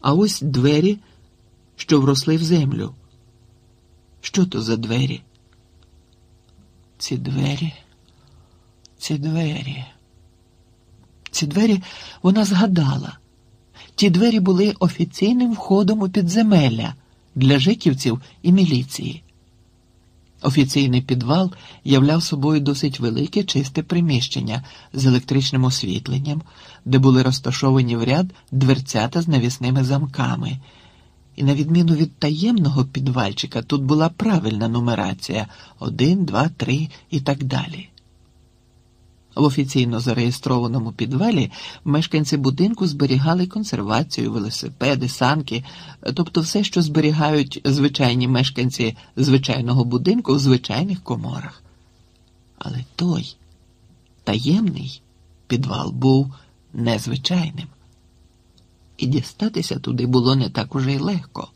А ось двері, що вросли в землю. Що то за двері? Ці двері, ці двері. Ці двері вона згадала. Ті двері були офіційним входом у підземелля для жиківців і міліції. Офіційний підвал являв собою досить велике чисте приміщення з електричним освітленням, де були розташовані в ряд дверцята з навісними замками. І на відміну від таємного підвальчика, тут була правильна нумерація один, два, три і так далі. В офіційно зареєстрованому підвалі мешканці будинку зберігали консервацію, велосипеди, санки, тобто все, що зберігають звичайні мешканці звичайного будинку в звичайних коморах. Але той таємний підвал був незвичайним. І дістатися туди було не так уже й легко.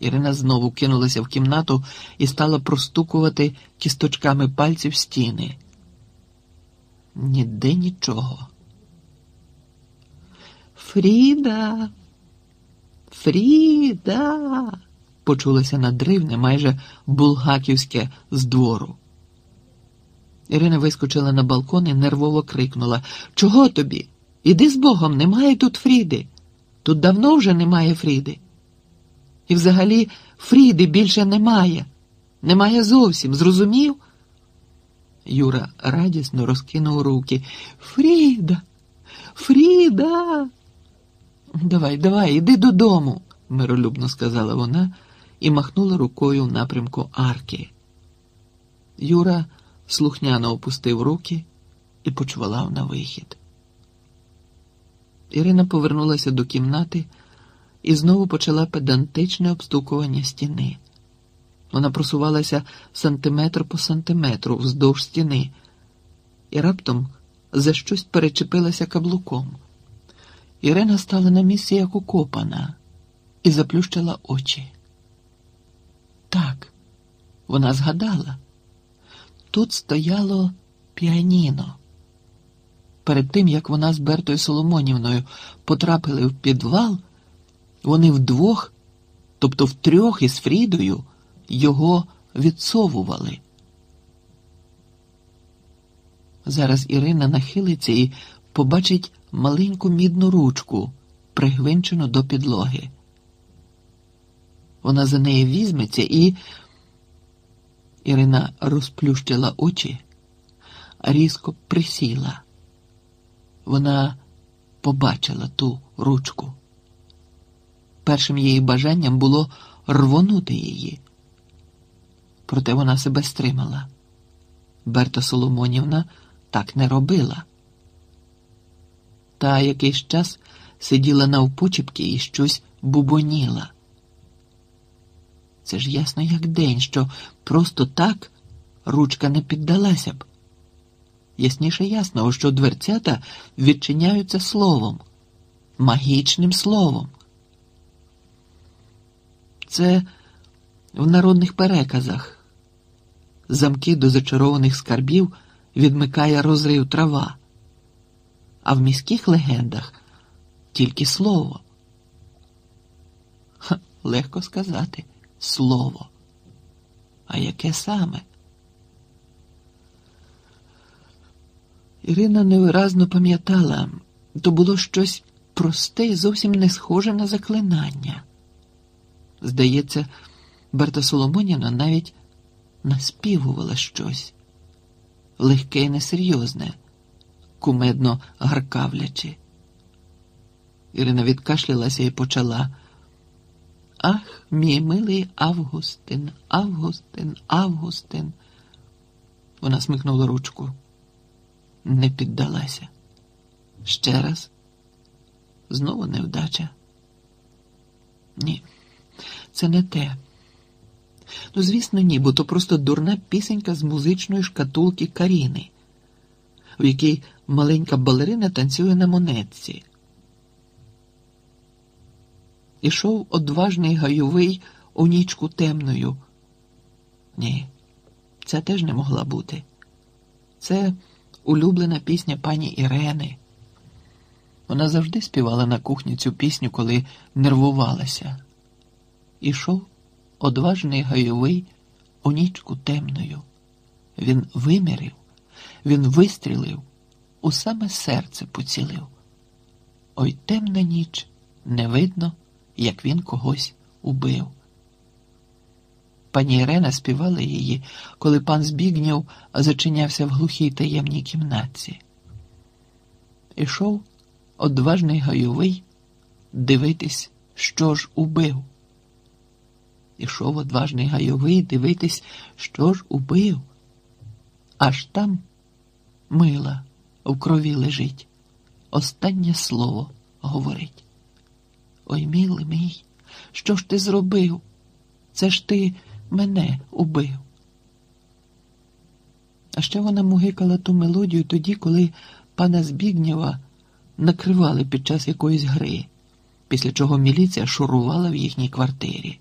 Ірина знову кинулася в кімнату і стала простукувати кісточками пальців стіни. Ніде нічого. Фріда, Фріда, почулося надривне, майже булгаківське з двору. Ірина вискочила на балкон і нервово крикнула Чого тобі? Іди з Богом, немає тут Фріди. Тут давно вже немає Фріди. І взагалі Фріди більше немає. Немає зовсім, зрозумів? Юра радісно розкинув руки. Фріда, Фріда. Давай, давай, іди додому, миролюбно сказала вона і махнула рукою в напрямку арки. Юра слухняно опустив руки і почвалав на вихід. Ірина повернулася до кімнати і знову почала педантичне обстукування стіни. Вона просувалася сантиметр по сантиметру вздовж стіни і раптом за щось перечепилася каблуком. Ірина стала на місці, як укопана, і заплющила очі. Так, вона згадала. Тут стояло піаніно. Перед тим, як вона з Бертою Соломонівною потрапили в підвал, вони вдвох, тобто втрьох із Фрідою, його відсовували. Зараз Ірина нахилиться і побачить маленьку мідну ручку, пригвинчену до підлоги. Вона за неї візьметься і. Ірина розплющила очі, різко присіла. Вона побачила ту ручку. Першим її бажанням було рвонути її. Проте вона себе стримала. Берта Соломонівна так не робила. Та якийсь час сиділа навпочіпки і щось бубоніла. Це ж ясно, як день, що просто так ручка не піддалася б. Ясніше ясного, що дверцята відчиняються словом, магічним словом. Це в народних переказах. Замки до зачарованих скарбів відмикає розрив трава, а в міських легендах тільки слово. Ха, легко сказати слово. А яке саме? Ірина невиразно пам'ятала, то було щось просте і зовсім не схоже на заклинання. Здається, Берта Соломоніна навіть наспівувала щось легке і несерйозне, кумедно гаркавлячи. Ірина відкашлялася і почала. Ах, мій милий Августин, Августин, Августин. Вона смикнула ручку, не піддалася. Ще раз. Знову невдача. Ні, це не те. Ну, звісно, ні, бо то просто дурна пісенька з музичної шкатулки Каріни, в якій маленька балерина танцює на монетці. Ішов одважний гайовий у нічку темною. Ні, це теж не могла бути. Це улюблена пісня пані Ірени. Вона завжди співала на кухні цю пісню, коли нервувалася. Ішов одважний гайовий у нічку темною. Він вимірив, він вистрілив, у саме серце поцілив. Ой темна ніч, не видно, як він когось убив. Пані Ірена співала її, коли пан Збігнєв зачинявся в глухій таємній кімнатці. Ішов одважний гайовий дивитись, що ж убив. Ішов одважний гайовий дивитись, що ж убив. Аж там мила в крові лежить, останнє слово говорить. Ой, милий мій, що ж ти зробив? Це ж ти мене убив. А ще вона мугикала ту мелодію тоді, коли пана Збігнєва накривали під час якоїсь гри, після чого міліція шурувала в їхній квартирі.